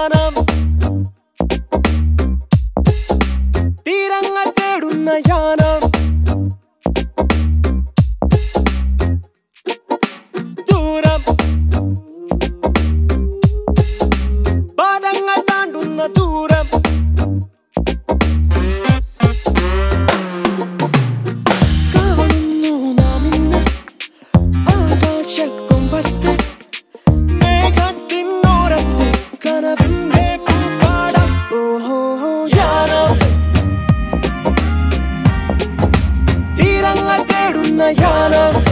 യാനം തീരങ്ങൾ തേടുന്ന യാനം. 나야 나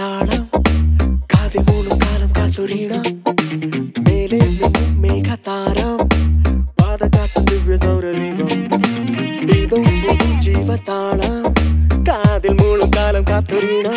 Tara. But